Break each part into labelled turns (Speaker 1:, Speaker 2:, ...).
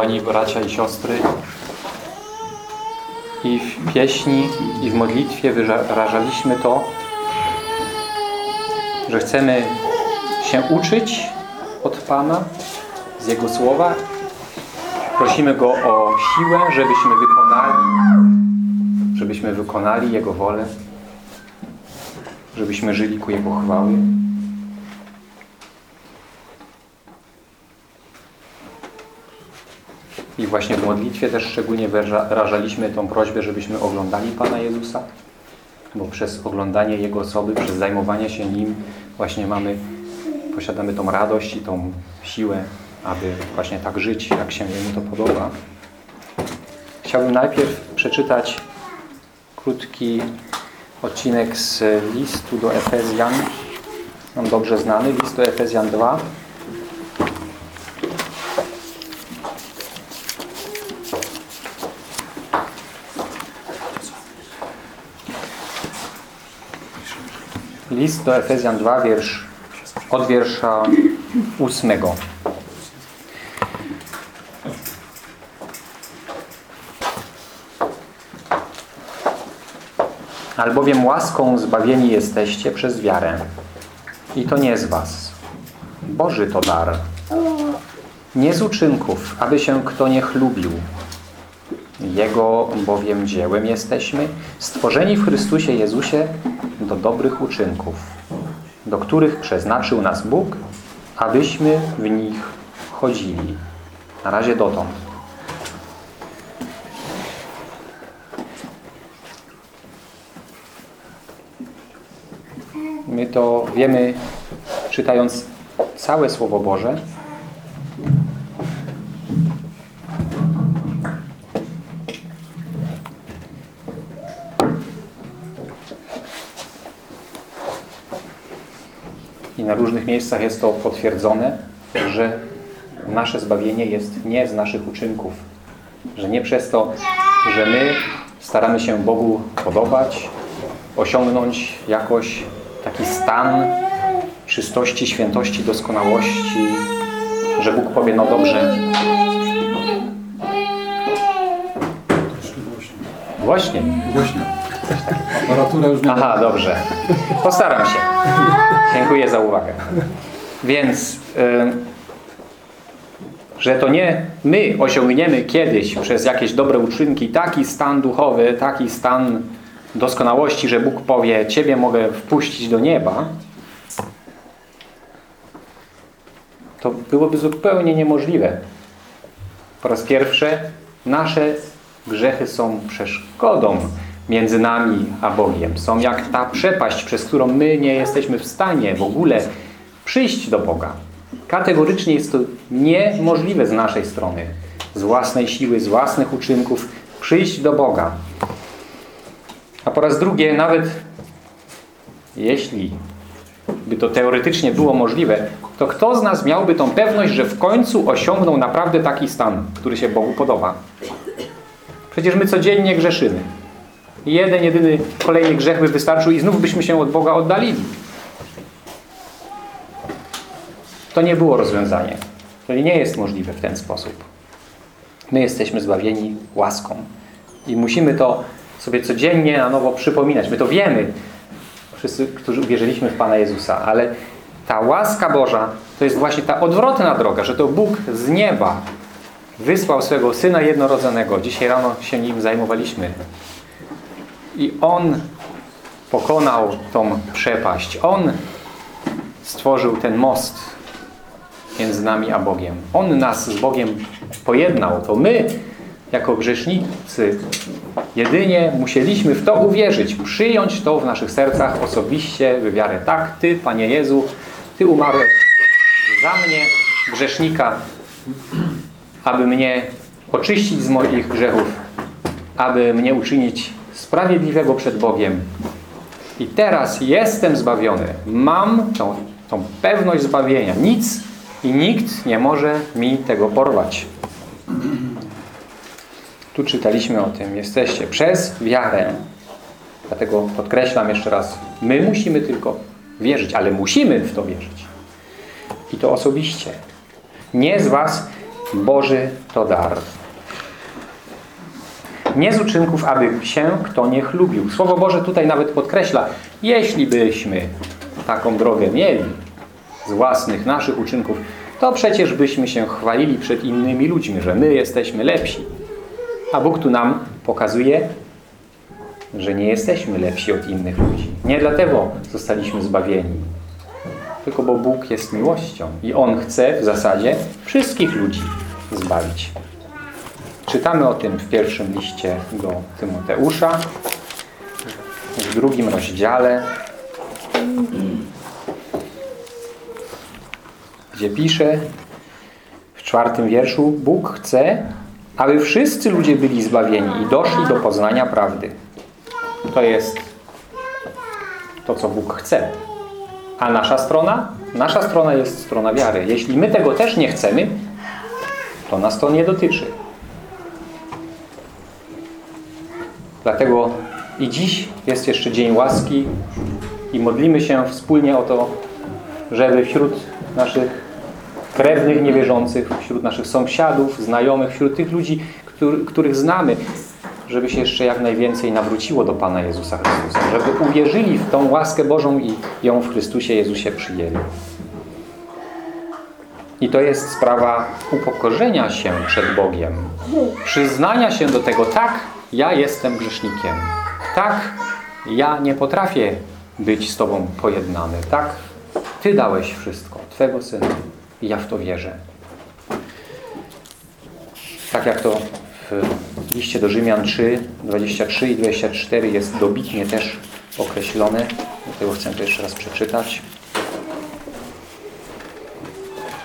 Speaker 1: umiłowani bracia i siostry, i w pieśni, i w modlitwie wyrażaliśmy to, że chcemy się uczyć od Pana z Jego Słowa. Prosimy Go o siłę, żebyśmy wykonali, żebyśmy wykonali Jego wolę, żebyśmy żyli ku Jego chwały. I właśnie w modlitwie też szczególnie wyrażaliśmy tą prośbę, żebyśmy oglądali Pana Jezusa, bo przez oglądanie Jego osoby, przez zajmowanie się Nim właśnie mamy, posiadamy tą radość i tą siłę, aby właśnie tak żyć, jak się Jemu to podoba. Chciałbym najpierw przeczytać krótki odcinek z listu do Efezjan, nam dobrze znany, list do Efezjan 2, List do Efezjan 2, wiersz, od wiersza 8. Albowiem łaską zbawieni jesteście przez wiarę. I to nie z was. Boży to dar. Nie z uczynków, aby się kto nie chlubił. Jego bowiem dziełem jesteśmy, stworzeni w Chrystusie Jezusie do dobrych uczynków, do których przeznaczył nas Bóg, abyśmy w nich chodzili. Na razie dotąd. My to wiemy, czytając całe Słowo Boże, różnych miejscach jest to potwierdzone, że nasze zbawienie jest nie z naszych uczynków. Że nie przez to, że my staramy się Bogu podobać, osiągnąć jakoś taki stan czystości, świętości, doskonałości, że Bóg powie, no dobrze. Właśnie.
Speaker 2: Aparatura już nie
Speaker 1: Aha, dobrze. Postaram się. Dziękuję za uwagę. Więc, że to nie my osiągniemy kiedyś przez jakieś dobre uczynki taki stan duchowy, taki stan doskonałości, że Bóg powie, Ciebie mogę wpuścić do nieba, to byłoby zupełnie niemożliwe. Po raz pierwszy nasze grzechy są przeszkodą między nami a Bogiem. Są jak ta przepaść, przez którą my nie jesteśmy w stanie w ogóle przyjść do Boga. Kategorycznie jest to niemożliwe z naszej strony, z własnej siły, z własnych uczynków, przyjść do Boga. A po raz drugie, nawet jeśli by to teoretycznie było możliwe, to kto z nas miałby tą pewność, że w końcu osiągnął naprawdę taki stan, który się Bogu podoba? Przecież my codziennie grzeszymy. Jeden, jedyny kolejny grzech by wystarczył i znów byśmy się od Boga oddalili. To nie było rozwiązanie. To nie jest możliwe w ten sposób. My jesteśmy zbawieni łaską. I musimy to sobie codziennie na nowo przypominać. My to wiemy, wszyscy, którzy uwierzyliśmy w Pana Jezusa, ale ta łaska Boża to jest właśnie ta odwrotna droga, że to Bóg z nieba wysłał swego Syna jednorodzonego. Dzisiaj rano się nim zajmowaliśmy. I On pokonał tą przepaść. On stworzył ten most między nami a Bogiem. On nas z Bogiem pojednał. To my, jako grzesznicy, jedynie musieliśmy w to uwierzyć, przyjąć to w naszych sercach osobiście, wywiarę. Tak, Ty, Panie Jezu, Ty umarłeś za mnie, grzesznika, aby mnie oczyścić z moich grzechów, aby mnie uczynić sprawiedliwego przed Bogiem. I teraz jestem zbawiony. Mam tą, tą pewność zbawienia. Nic i nikt nie może mi tego porwać. Tu czytaliśmy o tym. Jesteście przez wiarę. Dlatego podkreślam jeszcze raz. My musimy tylko wierzyć, ale musimy w to wierzyć. I to osobiście. Nie z was, Boży to dar. Nie z uczynków, aby się kto nie chlubił. Słowo Boże tutaj nawet podkreśla, jeśli byśmy taką drogę mieli z własnych naszych uczynków, to przecież byśmy się chwalili przed innymi ludźmi, że my jesteśmy lepsi. A Bóg tu nam pokazuje, że nie jesteśmy lepsi od innych ludzi. Nie dlatego zostaliśmy zbawieni, tylko bo Bóg jest miłością i On chce w zasadzie wszystkich ludzi zbawić. Czytamy o tym w pierwszym liście do Tymoteusza, w drugim rozdziale, gdzie pisze w czwartym wierszu Bóg chce, aby wszyscy ludzie byli zbawieni i doszli do poznania prawdy. To jest to, co Bóg chce. A nasza strona? Nasza strona jest strona wiary. Jeśli my tego też nie chcemy, to nas to nie dotyczy. Dlatego i dziś jest jeszcze Dzień Łaski i modlimy się wspólnie o to, żeby wśród naszych krewnych niewierzących, wśród naszych sąsiadów, znajomych, wśród tych ludzi, których znamy, żeby się jeszcze jak najwięcej nawróciło do Pana Jezusa Chrystusa, żeby uwierzyli w tą łaskę Bożą i ją w Chrystusie Jezusie przyjęli. I to jest sprawa upokorzenia się przed Bogiem. Przyznania się do tego, tak, ja jestem grzesznikiem. Tak, ja nie potrafię być z Tobą pojednany. Tak, Ty dałeś wszystko, Twego Syna. I ja w to wierzę. Tak jak to w liście do Rzymian 3, 23 i 24 jest dobitnie też określone. Dlatego chcę to jeszcze raz przeczytać.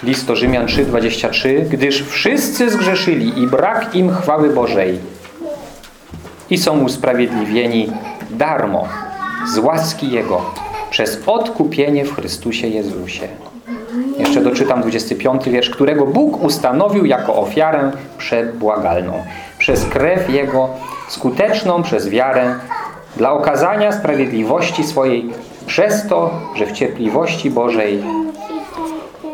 Speaker 1: List do Rzymian 3, 23. Gdyż wszyscy zgrzeszyli i brak im chwały Bożej i są usprawiedliwieni darmo z łaski Jego przez odkupienie w Chrystusie Jezusie. Jeszcze doczytam 25 wiersz, którego Bóg ustanowił jako ofiarę przebłagalną. Przez krew Jego, skuteczną przez wiarę, dla okazania sprawiedliwości swojej, przez to, że w cierpliwości Bożej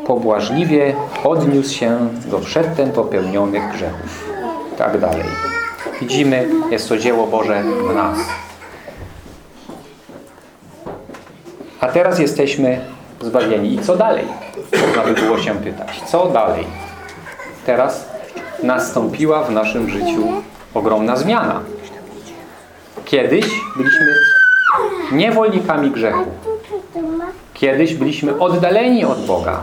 Speaker 1: pobłażliwie odniósł się do przedtem popełnionych grzechów. Tak dalej. Widzimy, jest to dzieło Boże w nas. A teraz jesteśmy zbawieni. I co dalej? Można by było się pytać. Co dalej? Teraz nastąpiła w naszym życiu ogromna zmiana. Kiedyś byliśmy niewolnikami grzechu. Kiedyś byliśmy oddaleni od Boga.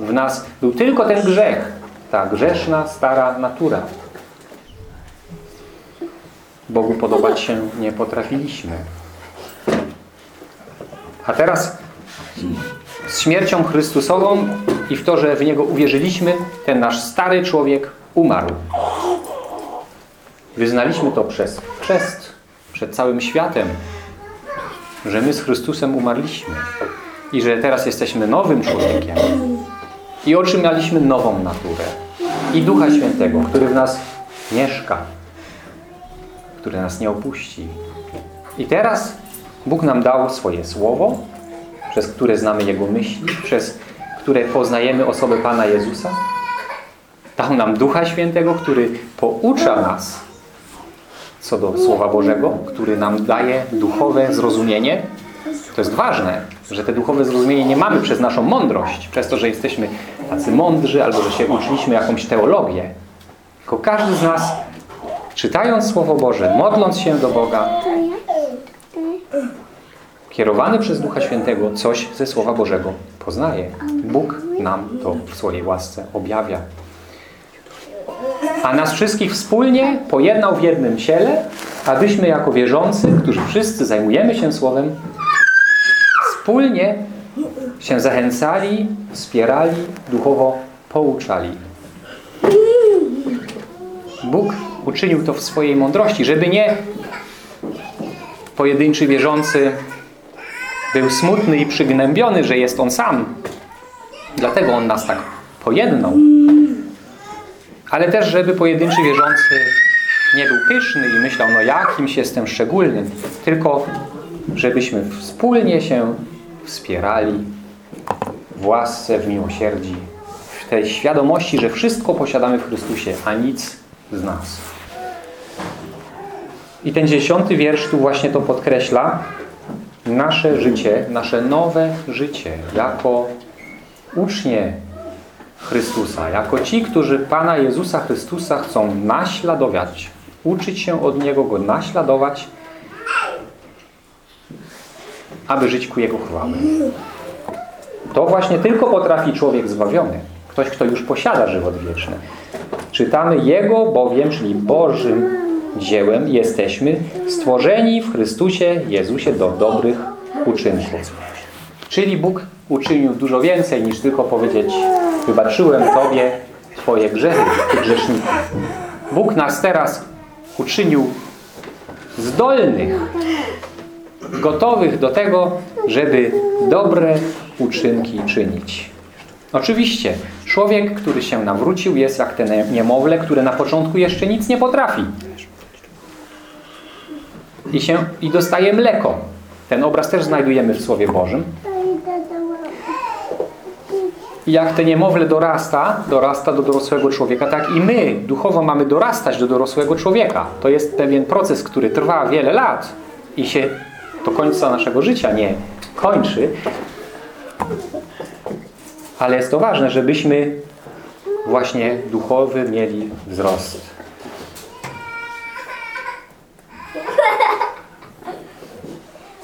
Speaker 1: W nas był tylko ten grzech, ta grzeszna, stara natura. Bogu podobać się nie potrafiliśmy. A teraz z śmiercią Chrystusową i w to, że w Niego uwierzyliśmy, ten nasz stary człowiek umarł. Wyznaliśmy to przez chrzest, przed całym światem, że my z Chrystusem umarliśmy i że teraz jesteśmy nowym człowiekiem i otrzymaliśmy nową naturę i Ducha Świętego, który w nas mieszka, który nas nie opuści. I teraz Bóg nam dał swoje Słowo, przez które znamy Jego myśli, przez które poznajemy osobę Pana Jezusa. Dał nam Ducha Świętego, który poucza nas co do Słowa Bożego, który nam daje duchowe zrozumienie. To jest ważne, że te duchowe zrozumienie nie mamy przez naszą mądrość, przez to, że jesteśmy tacy mądrzy, albo że się uczyliśmy jakąś teologię. Tylko każdy z nas, czytając Słowo Boże, modląc się do Boga, kierowany przez Ducha Świętego, coś ze Słowa Bożego poznaje. Bóg nam to w swojej łasce objawia. A nas wszystkich wspólnie pojednał w jednym ciele, abyśmy jako wierzący, którzy wszyscy zajmujemy się Słowem, wspólnie się zachęcali, wspierali, duchowo pouczali. Bóg uczynił to w swojej mądrości, żeby nie pojedynczy wierzący był smutny i przygnębiony, że jest on sam. Dlatego on nas tak pojednał. Ale też, żeby pojedynczy wierzący nie był pyszny i myślał, no jakimś jestem szczególnym, tylko żebyśmy wspólnie się wspierali w łasce, w miłosierdzi, w tej świadomości, że wszystko posiadamy w Chrystusie, a nic z nas. I ten dziesiąty wiersz tu właśnie to podkreśla. Nasze życie, nasze nowe życie jako ucznie Chrystusa, jako ci, którzy Pana Jezusa Chrystusa chcą naśladować, uczyć się od Niego, Go naśladować, aby żyć ku Jego chwały. To właśnie tylko potrafi człowiek zbawiony. Ktoś, kto już posiada żywot wieczny. Czytamy Jego bowiem, czyli Bożym dziełem jesteśmy stworzeni w Chrystusie Jezusie do dobrych uczynków. Czyli Bóg uczynił dużo więcej niż tylko powiedzieć wybaczyłem Tobie Twoje grzechy, Ty. Bóg nas teraz uczynił zdolnych, gotowych do tego, żeby dobre uczynki czynić. Oczywiście, człowiek, który się nawrócił, jest jak te niemowlę, które na początku jeszcze nic nie potrafi. I, się, I dostaje mleko. Ten obraz też znajdujemy w Słowie Bożym. I jak te niemowlę dorasta, dorasta do dorosłego człowieka, tak i my duchowo mamy dorastać do dorosłego człowieka. To jest pewien proces, który trwa wiele lat i się do końca naszego życia nie kończy. Ale jest to ważne, żebyśmy właśnie duchowy mieli wzrost.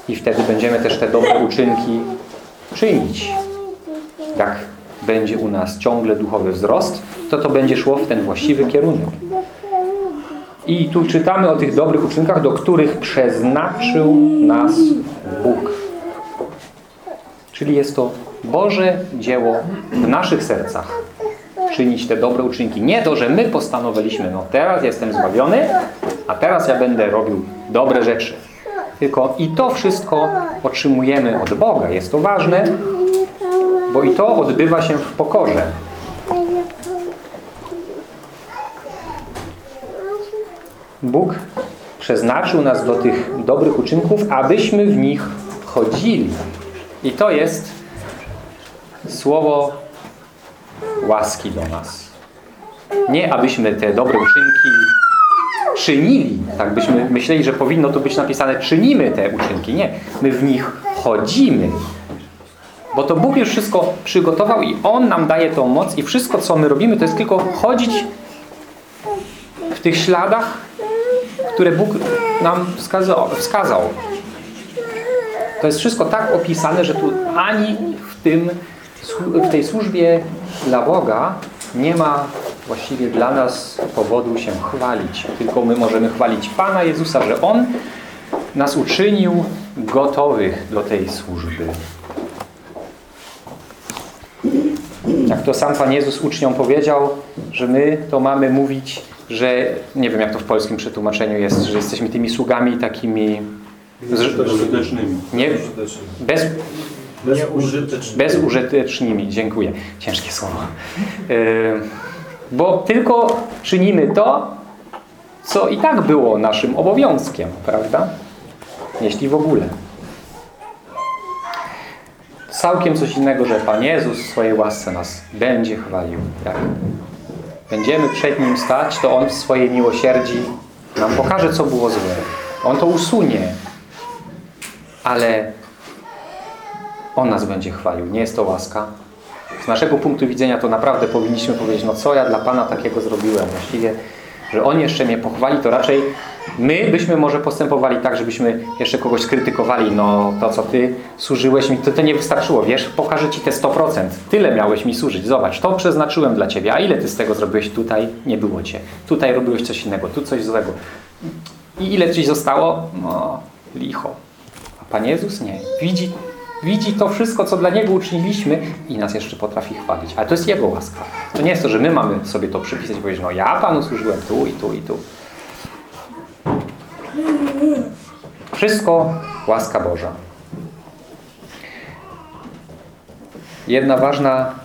Speaker 1: I wtedy będziemy też te dobre uczynki czynić. Jak będzie u nas ciągle duchowy wzrost, to to będzie szło w ten właściwy kierunek. I tu czytamy o tych dobrych uczynkach, do których przeznaczył nas Bóg. Czyli jest to Boże dzieło w naszych sercach. Czynić te dobre uczynki. Nie to, że my postanowiliśmy, no teraz jestem zbawiony, a teraz ja będę robił dobre rzeczy. Tylko i to wszystko otrzymujemy od Boga. Jest to ważne, bo i to odbywa się w pokorze. Bóg przeznaczył nas do tych dobrych uczynków, abyśmy w nich chodzili. I to jest słowo łaski do nas. Nie abyśmy te dobre uczynki czynili. Tak byśmy myśleli, że powinno to być napisane czynimy te uczynki. Nie. My w nich chodzimy. Bo to Bóg już wszystko przygotował i On nam daje tą moc i wszystko, co my robimy, to jest tylko chodzić w tych śladach, które Bóg nam wskazał. wskazał. To jest wszystko tak opisane, że tu ani w, tym, w tej służbie dla Boga nie ma właściwie dla nas powodu się chwalić. Tylko my możemy chwalić Pana Jezusa, że On nas uczynił gotowych do tej służby. Jak to sam Pan Jezus uczniom powiedział, że my to mamy mówić, że nie wiem jak to w polskim przetłumaczeniu jest, że jesteśmy tymi sługami takimi
Speaker 3: Bezużytecznymi.
Speaker 1: nie, bez,
Speaker 3: Bezużytecznymi.
Speaker 1: bezużytecznymi. Dziękuję. Ciężkie słowo. Bo tylko czynimy to, co i tak było naszym obowiązkiem, prawda? Jeśli w ogóle. Całkiem coś innego, że Pan Jezus w swojej łasce nas będzie chwalił. Jak będziemy przed Nim stać, to On w swojej miłosierdzi nam pokaże, co było złe. On to usunie. Ale On nas będzie chwalił. Nie jest to łaska. Z naszego punktu widzenia to naprawdę powinniśmy powiedzieć, no co ja dla Pana takiego zrobiłem. Właściwie, że On jeszcze mnie pochwali, to raczej my byśmy może postępowali tak, żebyśmy jeszcze kogoś skrytykowali. No to, co Ty służyłeś mi, to, to nie wystarczyło. Wiesz, pokażę Ci te 100%. Tyle miałeś mi służyć. Zobacz, to przeznaczyłem dla Ciebie. A ile Ty z tego zrobiłeś? Tutaj nie było Cię. Tutaj robiłeś coś innego, tu coś złego. I ile Ci zostało? No, licho. A Pan Jezus nie. Widzi Widzi to wszystko, co dla Niego uczyniliśmy i nas jeszcze potrafi chwalić. Ale to jest Jego łaska. To nie jest to, że my mamy sobie to przypisać i powiedzieć, no ja Panu służyłem tu i tu i tu. Wszystko łaska Boża. Jedna ważna,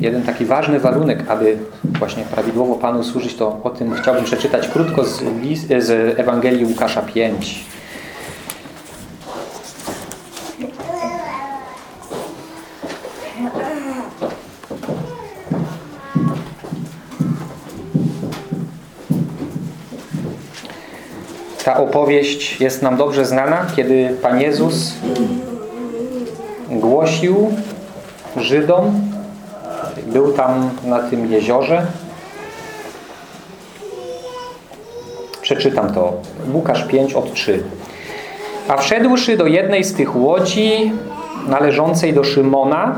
Speaker 1: jeden taki ważny warunek, aby właśnie prawidłowo Panu służyć, to o tym chciałbym przeczytać krótko z, z Ewangelii Łukasza 5. Ta opowieść jest nam dobrze znana, kiedy Pan Jezus głosił Żydom, był tam na tym jeziorze. Przeczytam to. Łukasz 5 od 3. A wszedłszy do jednej z tych łodzi należącej do Szymona,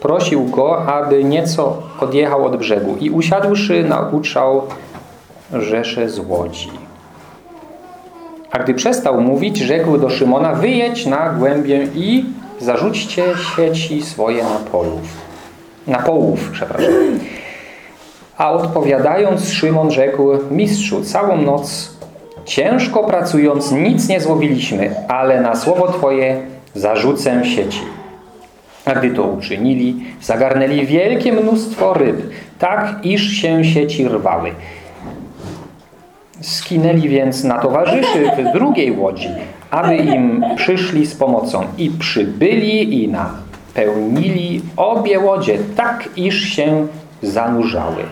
Speaker 1: prosił go, aby nieco odjechał od brzegu i usiadłszy nauczał rzesze z łodzi. A gdy przestał mówić, rzekł do Szymona, wyjedź na głębię i zarzućcie sieci swoje na polów. Na połów, przepraszam. A odpowiadając, Szymon rzekł, mistrzu, całą noc ciężko pracując nic nie złowiliśmy, ale na słowo Twoje zarzucę sieci. A gdy to uczynili, zagarnęli wielkie mnóstwo ryb, tak iż się sieci rwały. Skinęli więc na towarzyszy w drugiej łodzi, aby im przyszli z pomocą. I przybyli i napełnili obie łodzie, tak iż się zanurzały.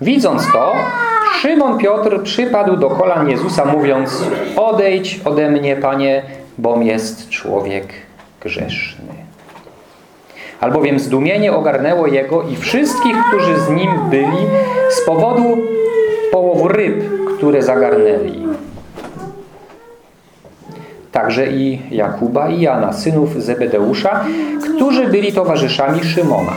Speaker 1: Widząc to, Szymon Piotr przypadł do kolan Jezusa, mówiąc Odejdź ode mnie, Panie, bom jest człowiek grzeszny. Albowiem zdumienie ogarnęło jego i wszystkich, którzy z nim byli, z powodu połowu ryb, które zagarnęli. Także i Jakuba i Jana, synów Zebedeusza, którzy byli towarzyszami Szymona.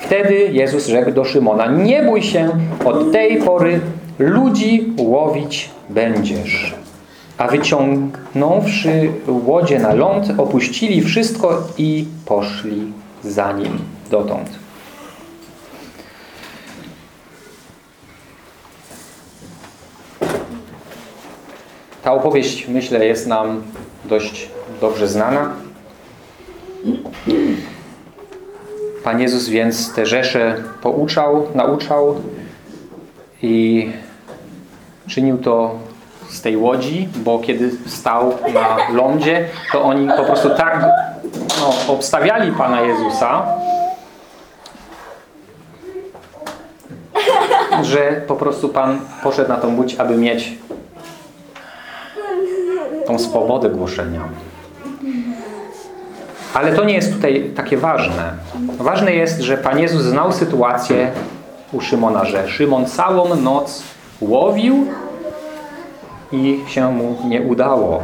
Speaker 1: Wtedy Jezus rzekł do Szymona, nie bój się, od tej pory ludzi łowić będziesz. A wyciągnąwszy łodzie na ląd, opuścili wszystko i poszli za nim dotąd. Ta opowieść, myślę, jest nam dość dobrze znana. Pan Jezus więc te rzesze pouczał, nauczał i czynił to z tej łodzi, bo kiedy stał na lądzie, to oni po prostu tak no, obstawiali Pana Jezusa, że po prostu Pan poszedł na tą łódź, aby mieć tą swobodę głoszenia. Ale to nie jest tutaj takie ważne. Ważne jest, że Pan Jezus znał sytuację u Szymona, że Szymon całą noc łowił i się mu nie udało.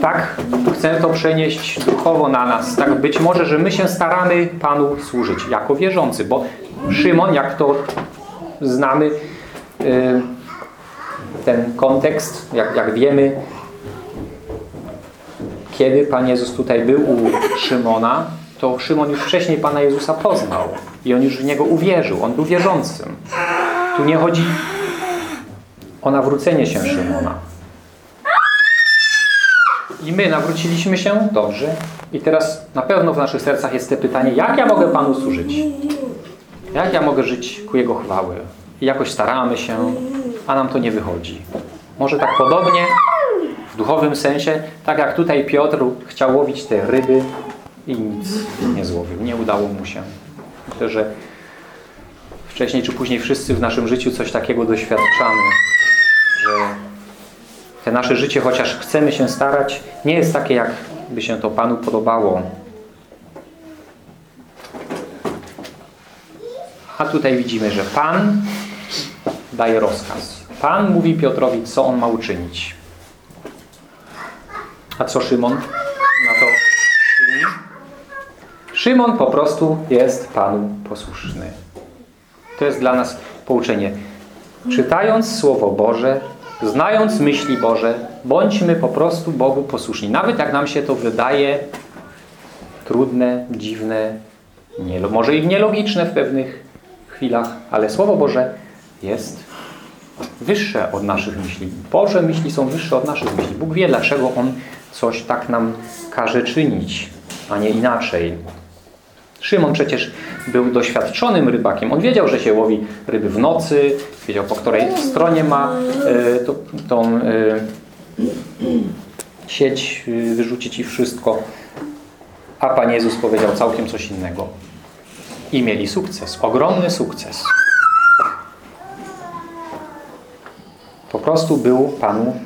Speaker 1: Tak chcę to przenieść duchowo na nas. Tak być może, że my się staramy Panu służyć jako wierzący, bo Szymon, jak to znamy, yy, ten kontekst, jak, jak wiemy, kiedy Pan Jezus tutaj był u Szymona, to Szymon już wcześniej Pana Jezusa poznał i on już w Niego uwierzył. On był wierzącym. Tu nie chodzi o nawrócenie się Szymona. I my nawróciliśmy się dobrze. I teraz na pewno w naszych sercach jest to pytanie, jak ja mogę Panu służyć? Jak ja mogę żyć ku Jego chwały? I jakoś staramy się, a nam to nie wychodzi. Może tak podobnie w duchowym sensie, tak jak tutaj Piotr chciał łowić te ryby i nic nie złowił. Nie udało mu się. Myślę, że wcześniej czy później wszyscy w naszym życiu coś takiego doświadczamy, że te nasze życie, chociaż chcemy się starać, nie jest takie, jak by się to Panu podobało. A tutaj widzimy, że Pan daje rozkaz. Pan mówi Piotrowi, co on ma uczynić. A co Szymon na to czyni? Szymon po prostu jest Panu posłuszny. To jest dla nas pouczenie. Czytając Słowo Boże, znając myśli Boże, bądźmy po prostu Bogu posłuszni. Nawet jak nam się to wydaje trudne, dziwne, nie, może i nielogiczne w pewnych chwilach, ale Słowo Boże jest wyższe od naszych myśli. Boże myśli są wyższe od naszych myśli. Bóg wie, dlaczego On coś tak nam każe czynić, a nie inaczej. Szymon przecież był doświadczonym rybakiem. On wiedział, że się łowi ryby w nocy, wiedział po której stronie ma y, tą y, sieć y, wyrzucić i wszystko. A Pan Jezus powiedział całkiem coś innego. I mieli sukces, ogromny sukces. Po prostu był Panu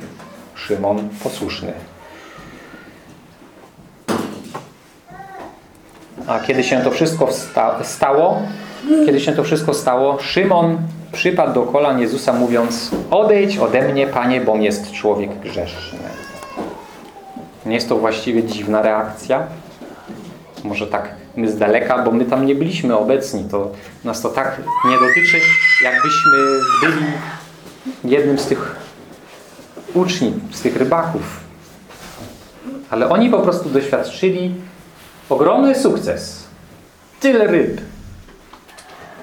Speaker 1: Szymon posłuszny. A kiedy się to wszystko stało, kiedy się to wszystko stało, Szymon przypadł do kolan Jezusa mówiąc odejdź ode mnie, Panie, bom jest człowiek grzeszny. Nie jest to właściwie dziwna reakcja? Może tak my z daleka, bo my tam nie byliśmy obecni. To nas to tak nie dotyczy, jakbyśmy byli jednym z tych uczniów, z tych rybaków. Ale oni po prostu doświadczyli ogromny sukces. Tyle ryb.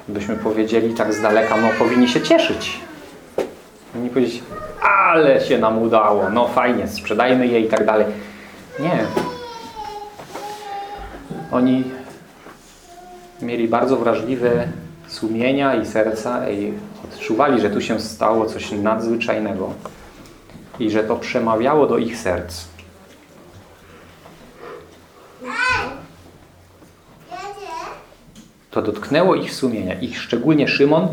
Speaker 1: Byśmy powiedzieli tak z daleka, no powinni się cieszyć. Powinni powiedzieć, ale się nam udało, no fajnie, sprzedajmy je i tak dalej. Nie. Oni mieli bardzo wrażliwe sumienia i serca i odczuwali, że tu się stało coś nadzwyczajnego i że to przemawiało do ich serc. To dotknęło ich sumienia. Ich szczególnie Szymon,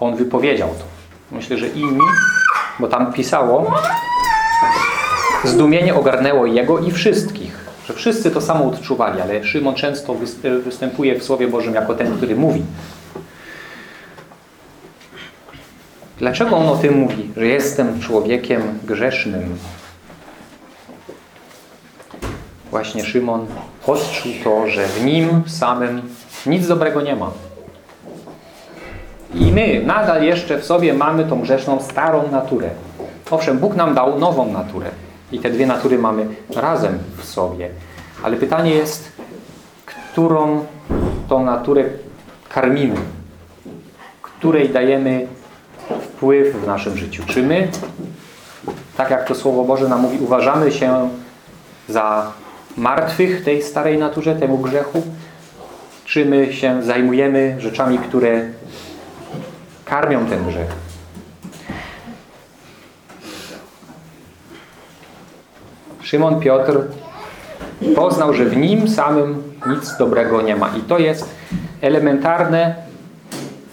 Speaker 1: on wypowiedział to. Myślę, że inni, bo tam pisało, zdumienie ogarnęło jego i wszystkich. Że wszyscy to samo odczuwali, ale Szymon często wys- występuje w Słowie Bożym jako ten, który mówi. Dlaczego on o tym mówi? Że jestem człowiekiem grzesznym. Właśnie Szymon odczuł to, że w nim samym nic dobrego nie ma. I my nadal jeszcze w sobie mamy tą grzeszną, starą naturę. Owszem, Bóg nam dał nową naturę. I te dwie natury mamy razem w sobie. Ale pytanie jest, którą tą naturę karmimy? Której dajemy wpływ w naszym życiu? Czy my, tak jak to Słowo Boże nam mówi, uważamy się za martwych tej starej naturze, temu grzechu? Czy my się zajmujemy rzeczami, które karmią ten grzech? Szymon Piotr poznał, że w nim samym nic dobrego nie ma. I to jest elementarne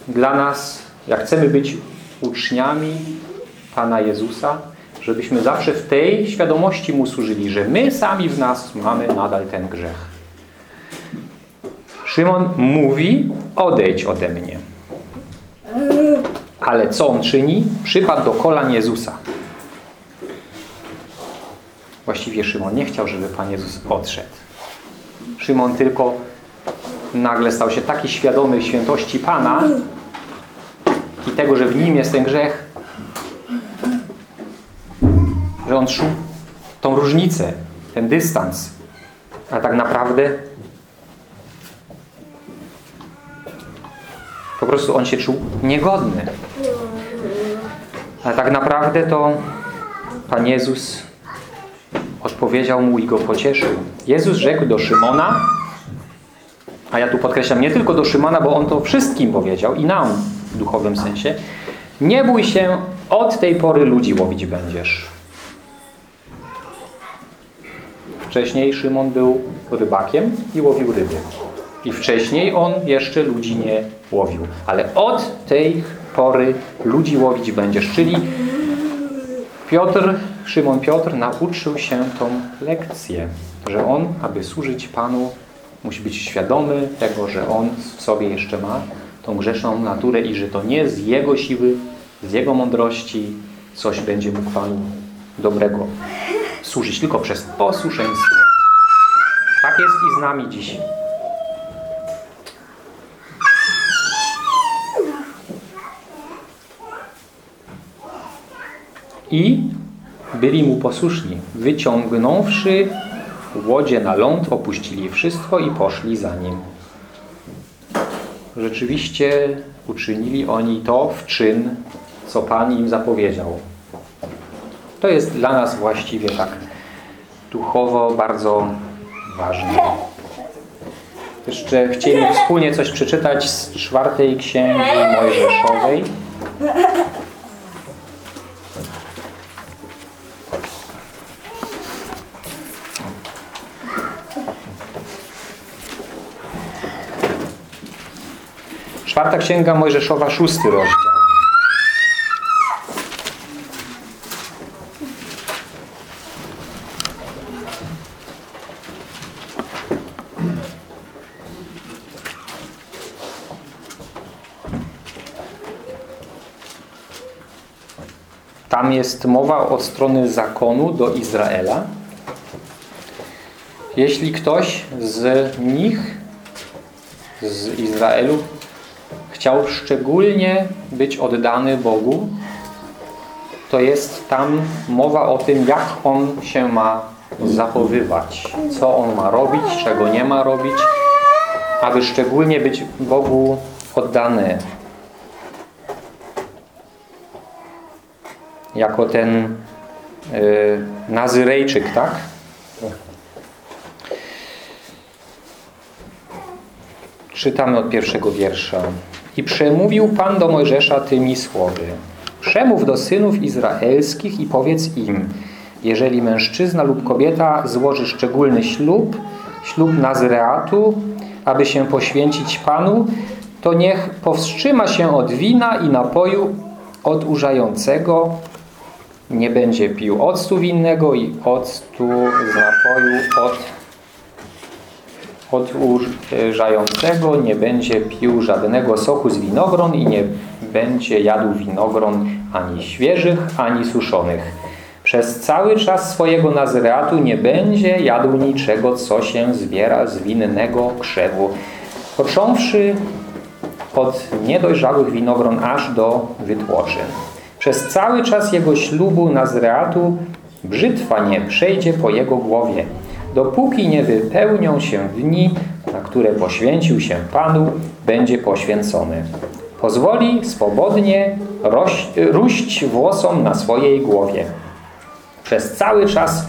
Speaker 1: dla nas, jak chcemy być uczniami Pana Jezusa, żebyśmy zawsze w tej świadomości Mu służyli, że my sami w nas mamy nadal ten grzech. Szymon mówi, odejdź ode mnie. Ale co on czyni? Przypadł do kolan Jezusa. Właściwie Szymon nie chciał, żeby Pan Jezus odszedł. Szymon tylko nagle stał się taki świadomy świętości Pana i tego, że w nim jest ten grzech, że on czuł tą różnicę, ten dystans. A tak naprawdę po prostu on się czuł niegodny. A tak naprawdę to Pan Jezus odpowiedział mu i go pocieszył. Jezus rzekł do Szymona, a ja tu podkreślam nie tylko do Szymona, bo on to wszystkim powiedział i nam duchowym sensie. Nie bój się, od tej pory ludzi łowić będziesz. Wcześniej Szymon był rybakiem i łowił ryby. I wcześniej on jeszcze ludzi nie łowił. Ale od tej pory ludzi łowić będziesz. Czyli Piotr, Szymon Piotr nauczył się tą lekcję, że on, aby służyć Panu, musi być świadomy tego, że on w sobie jeszcze ma tą grzeszną naturę i że to nie z jego siły, z jego mądrości coś będzie mógł Panu dobrego służyć, tylko przez posłuszeństwo. Tak jest i z nami dziś. I byli mu posłuszni. Wyciągnąwszy łodzie na ląd, opuścili wszystko i poszli za nim. Rzeczywiście uczynili oni to w czyn, co Pan im zapowiedział. To jest dla nas właściwie tak duchowo bardzo ważne. Jeszcze chcieli wspólnie coś przeczytać z czwartej księgi Mojżeszowej. Czwarta Księga Mojżeszowa, szósty rozdział. Tam jest mowa od strony zakonu do Izraela. Jeśli ktoś z nich, z Izraelu, chciał szczególnie być oddany Bogu, to jest tam mowa o tym, jak on się ma zachowywać, co on ma robić, czego nie ma robić, aby szczególnie być Bogu oddany. Jako ten y, Nazyrejczyk, tak? Czytamy od pierwszego wiersza. I przemówił Pan do Mojżesza tymi słowy. Przemów do synów izraelskich i powiedz im, jeżeli mężczyzna lub kobieta złoży szczególny ślub, ślub Nazreatu, aby się poświęcić Panu, to niech powstrzyma się od wina i napoju odurzającego, nie będzie pił octu winnego i octu z napoju od odurzającego, nie będzie pił żadnego soku z winogron i nie będzie jadł winogron ani świeżych, ani suszonych. Przez cały czas swojego nazyreatu nie będzie jadł niczego, co się zbiera z winnego krzewu, począwszy od niedojrzałych winogron aż do wytłoczy. Przez cały czas jego ślubu Nazreatu brzytwa nie przejdzie po jego głowie, dopóki nie wypełnią się dni, na które poświęcił się Panu, będzie poświęcony. Pozwoli swobodnie roś, włosom na swojej głowie. Przez cały czas,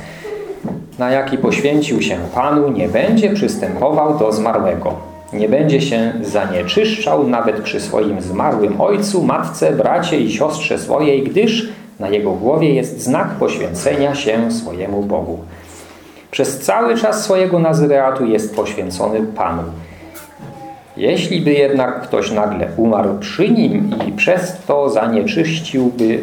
Speaker 1: na jaki poświęcił się Panu, nie będzie przystępował do zmarłego. Nie będzie się zanieczyszczał nawet przy swoim zmarłym ojcu, matce, bracie i siostrze swojej, gdyż na jego głowie jest znak poświęcenia się swojemu Bogu. Przez cały czas swojego nazyreatu jest poświęcony Panu. Jeśli by jednak ktoś nagle umarł przy nim i przez to zanieczyściłby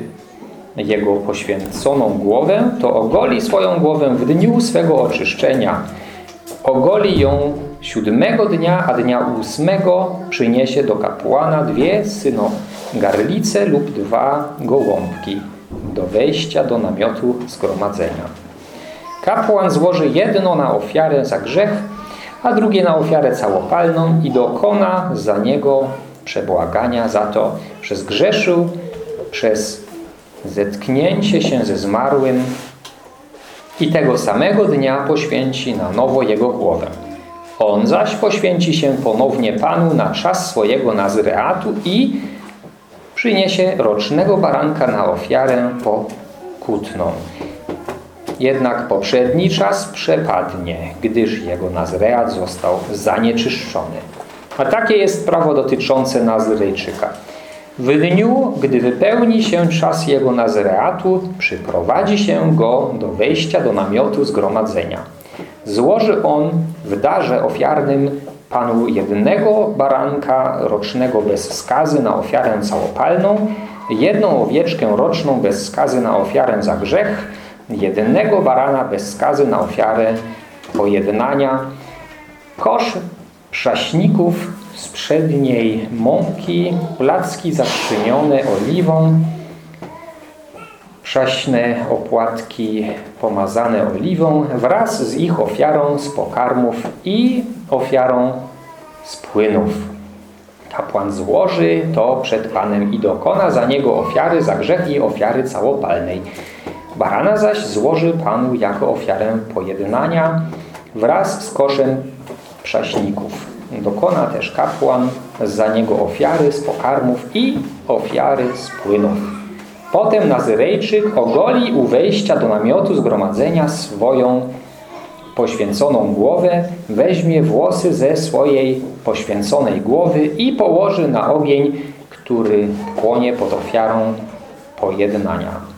Speaker 1: jego poświęconą głowę, to ogoli swoją głowę w dniu swego oczyszczenia. Ogoli ją siódmego dnia, a dnia ósmego przyniesie do kapłana dwie synogarlice lub dwa gołąbki do wejścia do namiotu zgromadzenia. Kapłan złoży jedno na ofiarę za grzech, a drugie na ofiarę całopalną i dokona za niego przebłagania za to, że zgrzeszył przez zetknięcie się ze zmarłym i tego samego dnia poświęci na nowo jego głowę. On zaś poświęci się ponownie Panu na czas swojego nazreatu i przyniesie rocznego baranka na ofiarę pokutną. Jednak poprzedni czas przepadnie, gdyż jego nazreat został zanieczyszczony. A takie jest prawo dotyczące Nazrejczyka. W dniu, gdy wypełni się czas jego nazreatu, przyprowadzi się go do wejścia do namiotu zgromadzenia. Złoży on w darze ofiarnym Panu jednego baranka rocznego bez skazy na ofiarę całopalną, jedną owieczkę roczną bez skazy na ofiarę za grzech, jednego barana bez skazy na ofiarę pojednania, kosz przaśników z przedniej mąki, placki zakrzynione oliwą, przaśne opłatki pomazane oliwą wraz z ich ofiarą z pokarmów i ofiarą z płynów. Kapłan złoży to przed Panem i dokona za niego ofiary za grzech i ofiary całopalnej. Barana zaś złoży Panu jako ofiarę pojednania wraz z koszem przaśników. Dokona też kapłan za niego ofiary z pokarmów i ofiary z płynów. Potem Nazyrejczyk ogoli u wejścia do namiotu zgromadzenia swoją poświęconą głowę, weźmie włosy ze swojej poświęconej głowy i położy na ogień, który płonie pod ofiarą pojednania.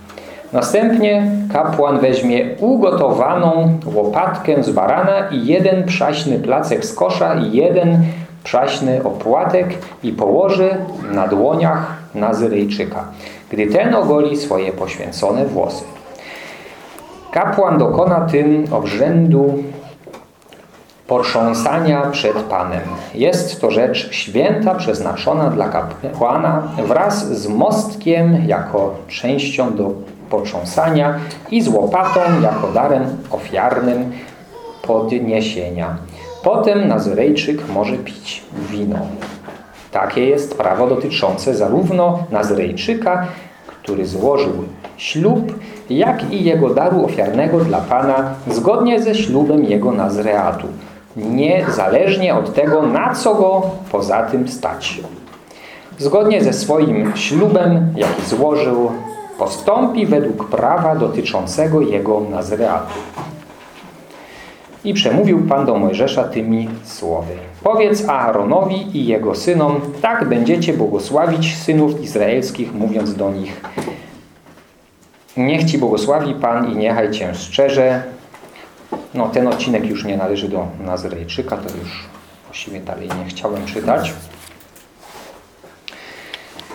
Speaker 1: Następnie kapłan weźmie ugotowaną łopatkę z barana i jeden przaśny placek z kosza i jeden przaśny opłatek i położy na dłoniach Nazyrejczyka, gdy ten ogoli swoje poświęcone włosy. Kapłan dokona tym obrzędu potrząsania przed Panem. Jest to rzecz święta przeznaczona dla kapłana wraz z mostkiem jako częścią do potrząsania i z łopatą jako darem ofiarnym podniesienia. Potem Nazyrejczyk może pić wino. Takie jest prawo dotyczące zarówno Nazyrejczyka, który złożył ślub, jak i jego daru ofiarnego dla Pana zgodnie ze ślubem jego Nazreatu, niezależnie od tego, na co go poza tym stać. Zgodnie ze swoim ślubem, jaki złożył, postąpi według prawa dotyczącego jego Nazreatu. I przemówił Pan do Mojżesza tymi słowy. Powiedz Aaronowi i jego synom, tak będziecie błogosławić synów izraelskich, mówiąc do nich Niech Ci błogosławi Pan i niechaj Cię szczerze. No, ten odcinek już nie należy do Nazrejczyka, to już właściwie dalej nie chciałem czytać.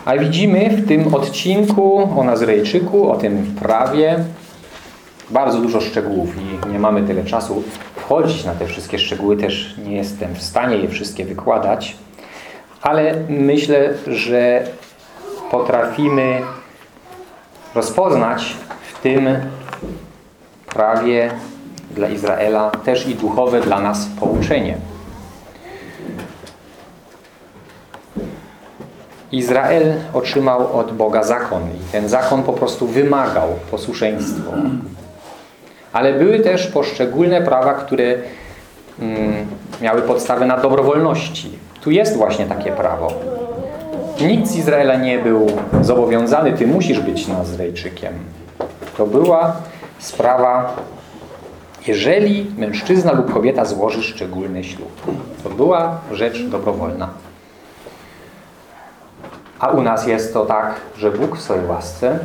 Speaker 1: A widzimy w tym odcinku o Nazrejczyku, o tym prawie, bardzo dużo szczegółów i nie mamy tyle czasu wchodzić na te wszystkie szczegóły. Też nie jestem w stanie je wszystkie wykładać, ale myślę, że potrafimy rozpoznać w tym prawie dla Izraela też i duchowe dla nas pouczenie. Izrael otrzymał od Boga zakon i ten zakon po prostu wymagał posłuszeństwa. Ale były też poszczególne prawa, które mm, miały podstawę na dobrowolności. Tu jest właśnie takie prawo. Nikt z Izraela nie był zobowiązany, ty musisz być Nazrejczykiem. To była sprawa, jeżeli mężczyzna lub kobieta złoży szczególny ślub. To była rzecz dobrowolna. A u nas jest to tak, że Bóg w swojej łasce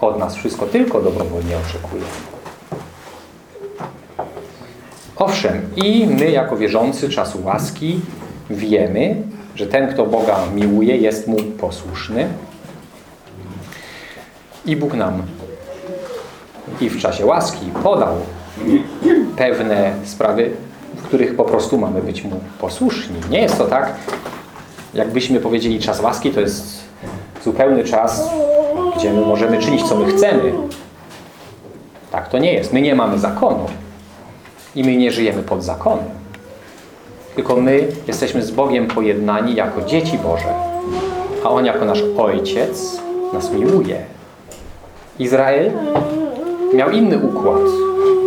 Speaker 1: od nas wszystko tylko dobrowolnie oczekuje. Owszem, i my jako wierzący czasu łaski wiemy, że ten, kto Boga miłuje, jest Mu posłuszny. I Bóg nam i w czasie łaski podał pewne sprawy, w których po prostu mamy być Mu posłuszni. Nie jest to tak, jakbyśmy powiedzieli, czas łaski to jest zupełny czas, gdzie my możemy czynić, co my chcemy. Tak to nie jest. My nie mamy zakonu. I my nie żyjemy pod zakonem. Tylko my jesteśmy z Bogiem pojednani jako dzieci Boże. A On jako nasz Ojciec nas miłuje. Izrael miał inny układ.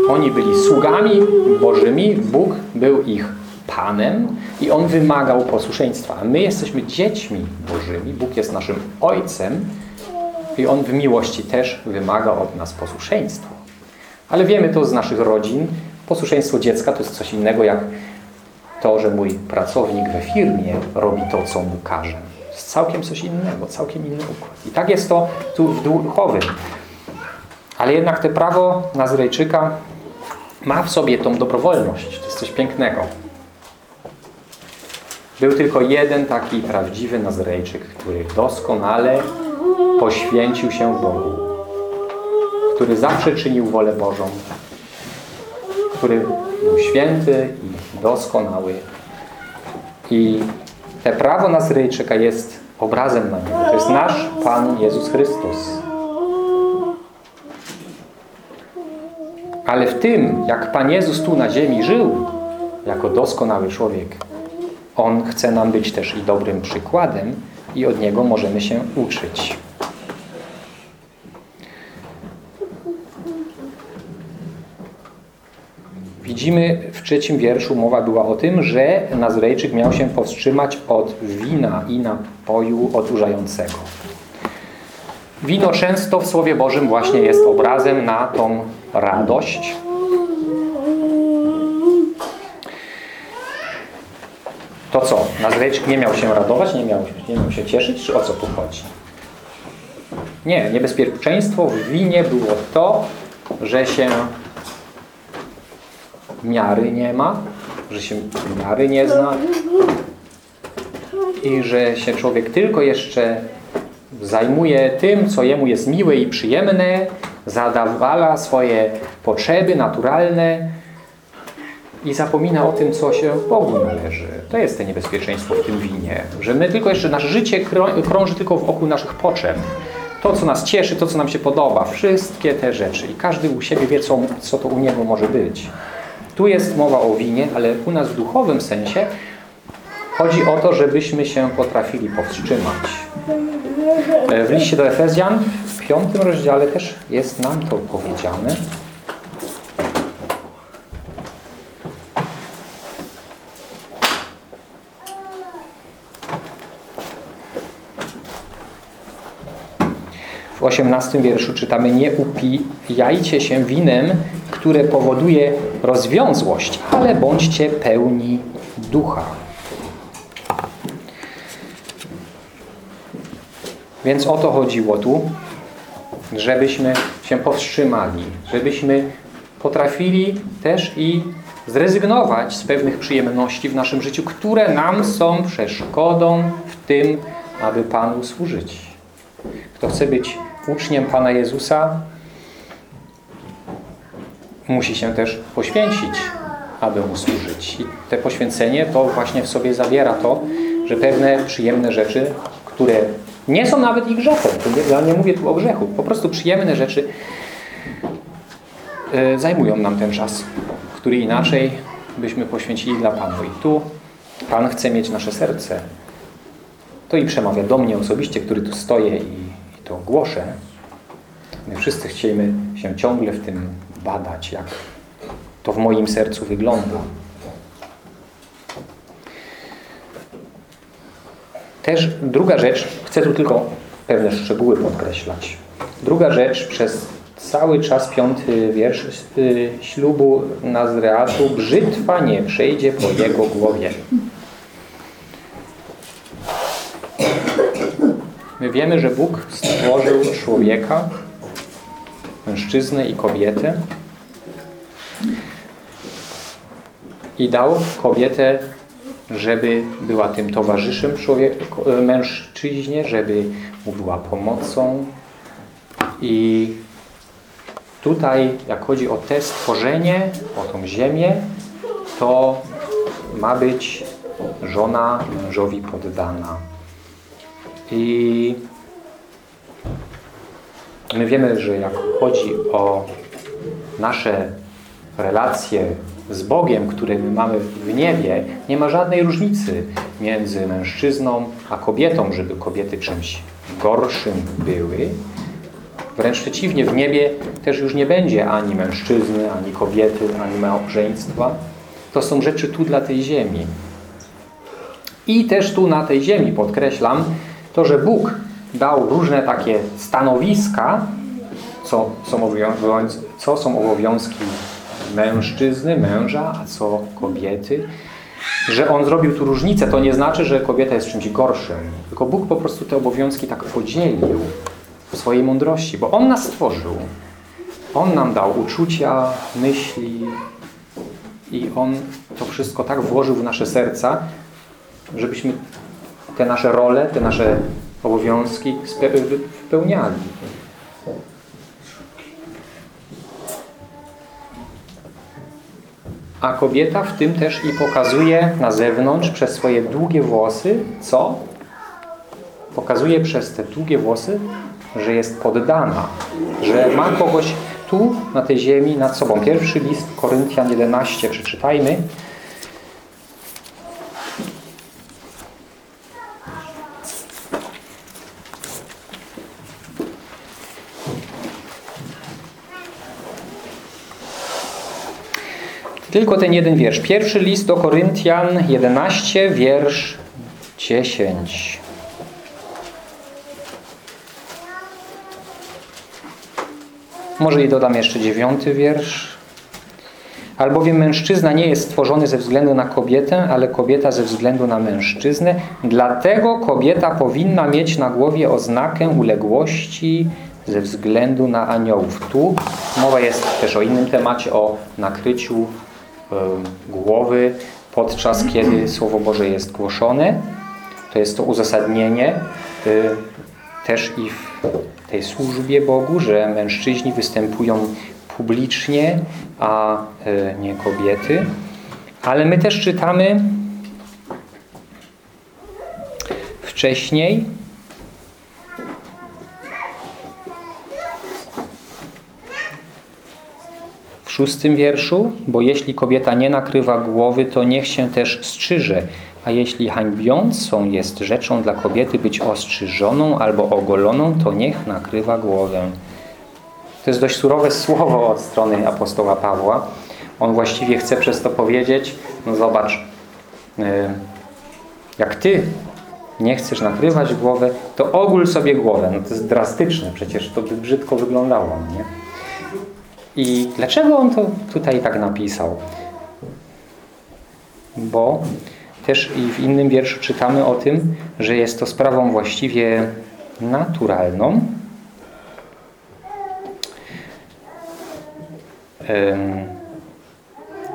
Speaker 1: Oni byli sługami Bożymi, Bóg był ich Panem i On wymagał posłuszeństwa. A my jesteśmy dziećmi Bożymi, Bóg jest naszym Ojcem i On w miłości też wymaga od nas posłuszeństwa. Ale wiemy to z naszych rodzin. Posłuszeństwo dziecka to jest coś innego jak to, że mój pracownik we firmie robi to, co mu każe. To jest całkiem coś innego, całkiem inny układ. I tak jest to tu w duchowym. Ale jednak to prawo Nazrejczyka ma w sobie tą dobrowolność. To jest coś pięknego. Był tylko jeden taki prawdziwy Nazrejczyk, który doskonale poświęcił się Bogu. Który zawsze czynił wolę Bożą. Który był święty i doskonały. I te prawo Nazrejczyka jest obrazem na niego. To jest nasz Pan Jezus Chrystus. Ale w tym, jak Pan Jezus tu na ziemi żył, jako doskonały człowiek, On chce nam być też i dobrym przykładem i od Niego możemy się uczyć. Widzimy w trzecim wierszu mowa była o tym, że Nazrejczyk miał się powstrzymać od wina i napoju odurzającego. Wino często w Słowie Bożym właśnie jest obrazem na tą radość. Nazrejczyk nie miał się radować, nie miał, nie miał się cieszyć, czy o co tu chodzi? Nie, niebezpieczeństwo w winie było to, że się miary nie ma, że się miary nie zna i że się człowiek tylko jeszcze zajmuje tym, co jemu jest miłe i przyjemne, zadawala swoje potrzeby naturalne i zapomina o tym, co się Bogu należy. To jest to niebezpieczeństwo w tym winie, że my tylko jeszcze, nasze życie krą- krąży tylko wokół naszych potrzeb. To, co nas cieszy, to, co nam się podoba, wszystkie te rzeczy. I każdy u siebie wie, co, co to u niego może być. Tu jest mowa o winie, ale u nas w duchowym sensie chodzi o to, żebyśmy się potrafili powstrzymać. E, W liście do Efezjan w piątym rozdziale też jest nam to powiedziane. W osiemnastym wierszu czytamy Nie upijajcie się winem, które powoduje rozwiązłość, ale bądźcie pełni ducha. Więc o to chodziło tu, żebyśmy się powstrzymali, żebyśmy potrafili też i zrezygnować z pewnych przyjemności w naszym życiu, które nam są przeszkodą w tym, aby Panu służyć. Kto chce być uczniem Pana Jezusa, musi się też poświęcić, aby Mu służyć. I te poświęcenie to właśnie w sobie zawiera to, że pewne przyjemne rzeczy, które nie są nawet i grzechem, ja nie mówię tu o grzechu, po prostu przyjemne rzeczy e, zajmują nam ten czas, który inaczej byśmy poświęcili dla Panu. I tu Pan chce mieć nasze serce. To i przemawia do mnie osobiście, który tu stoję i to głoszę. My wszyscy chcielibyśmy się ciągle w tym badać, jak to w moim sercu wygląda. Też druga rzecz, chcę tu tylko pewne szczegóły podkreślać. Druga rzecz, przez cały czas piąty wiersz y, ślubu Nazreatu, brzytwa nie przejdzie po jego głowie. My wiemy, że Bóg stworzył człowieka, mężczyznę i kobietę i dał kobietę, żeby była tym towarzyszem mężczyźnie, żeby mu była pomocą. I tutaj, jak chodzi o te stworzenie, o tą ziemię, to ma być żona mężowi poddana. I my wiemy, że jak chodzi o nasze relacje z Bogiem, które my mamy w niebie, nie ma żadnej różnicy między mężczyzną a kobietą, żeby kobiety czymś gorszym były. Wręcz przeciwnie, w niebie też już nie będzie ani mężczyzny, ani kobiety, ani małżeństwa. To są rzeczy tu dla tej ziemi. I też tu na tej ziemi, podkreślam, to, że Bóg dał różne takie stanowiska, co są, co są obowiązki mężczyzny, męża, a co kobiety. Że On zrobił tu różnicę, to nie znaczy, że kobieta jest czymś gorszym. Tylko Bóg po prostu te obowiązki tak podzielił w swojej mądrości, bo On nas stworzył. On nam dał uczucia, myśli i On to wszystko tak włożył w nasze serca, żebyśmy te nasze role, te nasze obowiązki wypełniali. A kobieta w tym też i pokazuje na zewnątrz przez swoje długie włosy, co? Pokazuje przez te długie włosy, że jest poddana, że ma kogoś tu, na tej ziemi, nad sobą. Pierwszy list Koryntian 11 przeczytajmy. Tylko ten jeden wiersz. Pierwszy list do Koryntian 11, wiersz 10. Może i dodam jeszcze dziewiąty wiersz. Albowiem mężczyzna nie jest stworzony ze względu na kobietę, ale kobieta ze względu na mężczyznę. Dlatego kobieta powinna mieć na głowie oznakę uległości ze względu na aniołów. Tu mowa jest też o innym temacie, o nakryciu głowy podczas kiedy Słowo Boże jest głoszone. To jest to uzasadnienie y, też i w tej służbie Bogu, że mężczyźni występują publicznie, a y, nie kobiety. Ale my też czytamy wcześniej szóstym wierszu, bo jeśli kobieta nie nakrywa głowy, to niech się też strzyże, a jeśli hańbiącą jest rzeczą dla kobiety być ostrzyżoną albo ogoloną, to niech nakrywa głowę. To jest dość surowe słowo od strony apostoła Pawła. On właściwie chce przez to powiedzieć, no zobacz, yy, jak ty nie chcesz nakrywać głowy, to ogól sobie głowę. No to jest drastyczne, przecież to by brzydko wyglądało, nie? I dlaczego on to tutaj tak napisał? Bo też i w innym wierszu czytamy o tym, że jest to sprawą właściwie naturalną.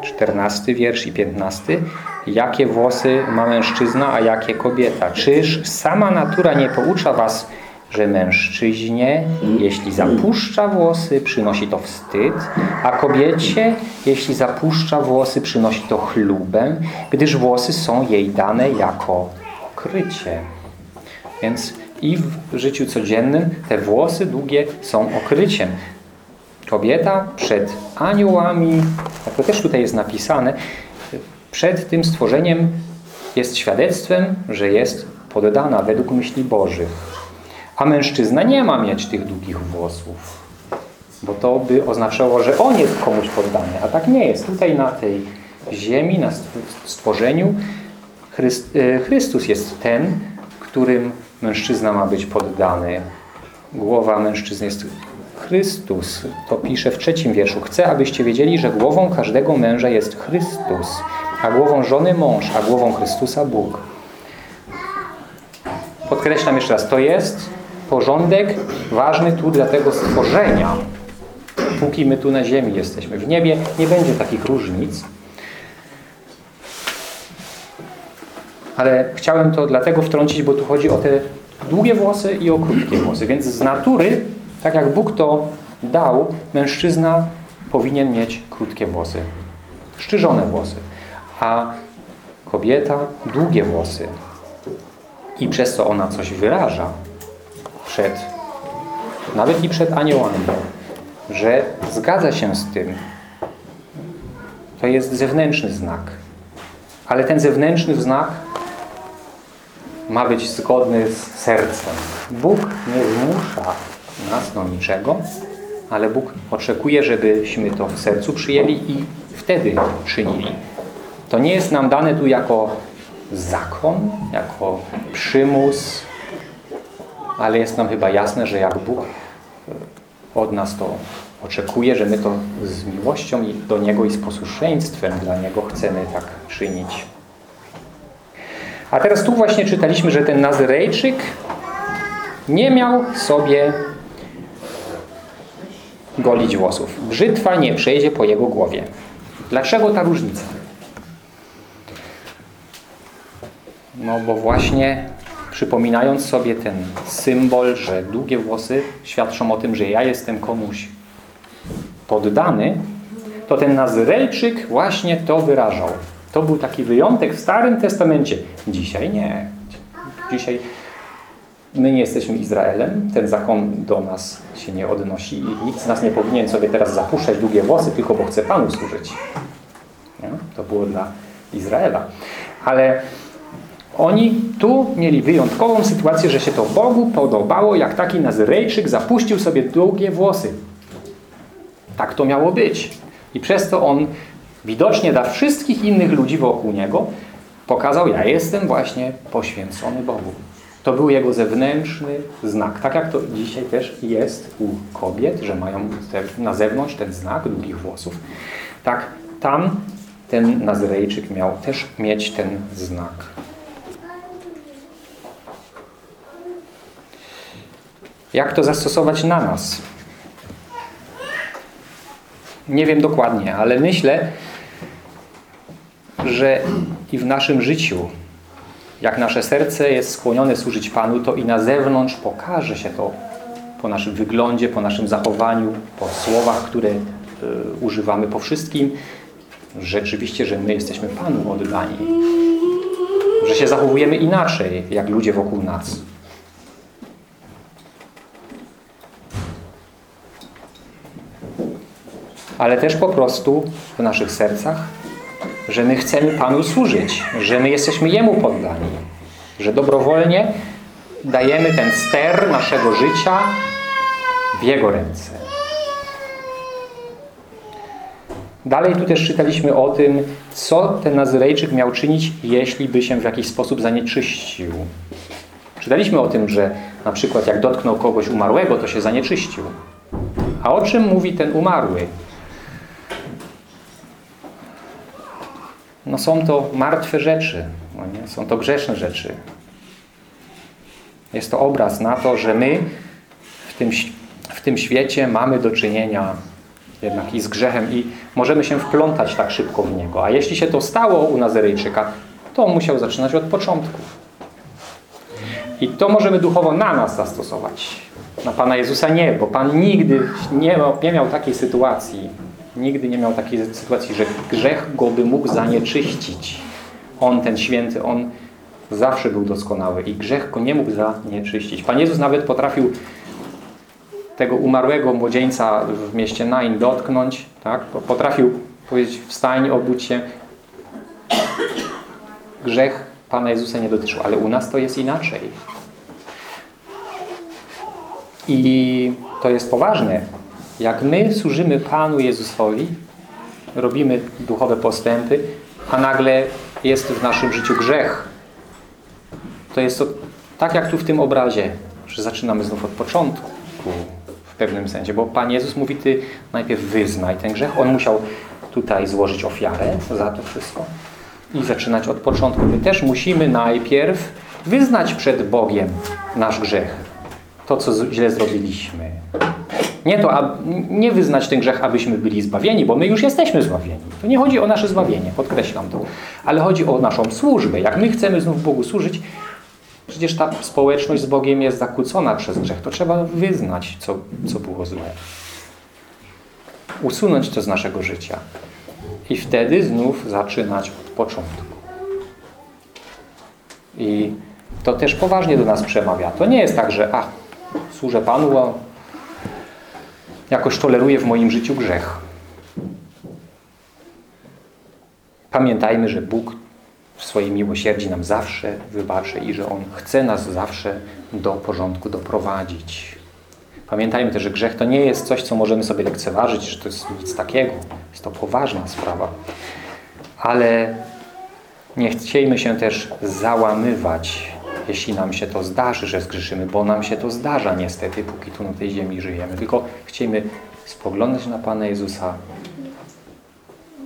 Speaker 1: Czternasty wiersz i piętnasty. Jakie włosy ma mężczyzna, a jakie kobieta? Czyż sama natura nie poucza was, że mężczyźnie, jeśli zapuszcza włosy, przynosi to wstyd, a kobiecie, jeśli zapuszcza włosy, przynosi to chlubę, gdyż włosy są jej dane jako okrycie. Więc i w życiu codziennym te włosy długie są okryciem. Kobieta przed aniołami, jak to też tutaj jest napisane, przed tym stworzeniem jest świadectwem, że jest poddana według myśli Bożych. A mężczyzna nie ma mieć tych długich włosów, bo to by oznaczało, że on jest komuś poddany, a tak nie jest. Tutaj na tej ziemi, na stworzeniu Chrystus jest ten, którym mężczyzna ma być poddany. Głowa mężczyzny jest Chrystus. To pisze w trzecim wierszu. Chcę, abyście wiedzieli, że głową każdego męża jest Chrystus, a głową żony mąż, a głową Chrystusa Bóg. Podkreślam jeszcze raz, to jest porządek ważny tu dla tego stworzenia. Póki my tu na ziemi jesteśmy. W niebie nie będzie takich różnic. Ale chciałem to dlatego wtrącić, bo tu chodzi o te długie włosy i o krótkie włosy. Więc z natury, tak jak Bóg to dał, mężczyzna powinien mieć krótkie włosy. Szczyżone włosy. A kobieta długie włosy. I przez co ona coś wyraża przed, nawet i przed aniołami, że zgadza się z tym. To jest zewnętrzny znak. Ale ten zewnętrzny znak ma być zgodny z sercem. Bóg nie zmusza nas do niczego, ale Bóg oczekuje, żebyśmy to w sercu przyjęli i wtedy czynili. To nie jest nam dane tu jako zakon, jako przymus, ale jest nam chyba jasne, że jak Bóg od nas to oczekuje, że my to z miłością do Niego i z posłuszeństwem dla Niego chcemy tak czynić. A teraz tu właśnie czytaliśmy, że ten Nazyrejczyk nie miał sobie golić włosów. Brzytwa nie przejdzie po jego głowie. Dlaczego ta różnica? No bo właśnie przypominając sobie ten symbol, że długie włosy świadczą o tym, że ja jestem komuś poddany, to ten Nazyrejczyk właśnie to wyrażał. To był taki wyjątek w Starym Testamencie. Dzisiaj nie. Dzisiaj my nie jesteśmy Izraelem, ten zakon do nas się nie odnosi i nikt z nas nie powinien sobie teraz zapuszczać długie włosy, tylko bo chce Panu służyć. Nie? To było dla Izraela. Ale oni tu mieli wyjątkową sytuację, że się to Bogu podobało, jak taki Nazyrejczyk zapuścił sobie długie włosy. Tak to miało być. I przez to on widocznie dla wszystkich innych ludzi wokół niego pokazał, ja jestem właśnie poświęcony Bogu. To był jego zewnętrzny znak. Tak jak to dzisiaj też jest u kobiet, że mają na zewnątrz ten znak długich włosów. Tak tam ten Nazyrejczyk miał też mieć ten znak. Jak to zastosować na nas? Nie wiem dokładnie, ale myślę, że i w naszym życiu, jak nasze serce jest skłonione służyć Panu, to i na zewnątrz pokaże się to po naszym wyglądzie, po naszym zachowaniu, po słowach, które y, używamy, po wszystkim, rzeczywiście, że my jesteśmy Panu oddani. Że się zachowujemy inaczej, jak ludzie wokół nas. Ale też po prostu w naszych sercach, że my chcemy Panu służyć, że my jesteśmy Jemu poddani, że dobrowolnie dajemy ten ster naszego życia w Jego ręce. Dalej tu też czytaliśmy o tym, co ten Nazyrejczyk miał czynić, jeśli by się w jakiś sposób zanieczyścił. Czytaliśmy o tym, że na przykład jak dotknął kogoś umarłego, to się zanieczyścił. A o czym mówi ten umarły? No są to martwe rzeczy, no nie? są to grzeszne rzeczy. Jest to obraz na to, że my w tym, w tym świecie mamy do czynienia jednak i z grzechem i możemy się wplątać tak szybko w niego. A jeśli się to stało u Nazarejczyka, to on musiał zaczynać od początku. I to możemy duchowo na nas zastosować. Na Pana Jezusa nie, bo Pan nigdy nie miał, nie miał takiej sytuacji, nigdy nie miał takiej sytuacji, że grzech go by mógł zanieczyścić. On, ten święty, on zawsze był doskonały i grzech go nie mógł zanieczyścić. Pan Jezus nawet potrafił tego umarłego młodzieńca w mieście Nain dotknąć, tak? potrafił powiedzieć wstań, obudź się. Grzech Pana Jezusa nie dotyczył, ale u nas to jest inaczej. I to jest poważne. Jak my służymy Panu Jezusowi, robimy duchowe postępy, a nagle jest w naszym życiu grzech, to jest to tak jak tu w tym obrazie, że zaczynamy znów od początku w pewnym sensie, bo Pan Jezus mówi, Ty najpierw wyznaj ten grzech. On musiał tutaj złożyć ofiarę za to wszystko i zaczynać od początku. My też musimy najpierw wyznać przed Bogiem nasz grzech. To, co źle zrobiliśmy. Nie to, a, nie wyznać ten grzech, abyśmy byli zbawieni, bo my już jesteśmy zbawieni. To nie chodzi o nasze zbawienie, podkreślam to. Ale chodzi o naszą służbę. Jak my chcemy znów Bogu służyć, przecież ta społeczność z Bogiem jest zakłócona przez grzech. To trzeba wyznać, co, co było złe. Usunąć to z naszego życia. I wtedy znów zaczynać od początku. I to też poważnie do nas przemawia. To nie jest tak, że a, służę Panu, jakoś toleruję w moim życiu grzech. Pamiętajmy, że Bóg w swojej miłosierdzi nam zawsze wybaczy i że On chce nas zawsze do porządku doprowadzić. Pamiętajmy też, że grzech to nie jest coś, co możemy sobie lekceważyć, że to jest nic takiego. Jest to poważna sprawa. Ale nie chciejmy się też załamywać, jeśli nam się to zdarzy, że zgrzeszymy, bo nam się to zdarza niestety, póki tu na tej ziemi żyjemy. Tylko chciejmy spoglądać na Pana Jezusa,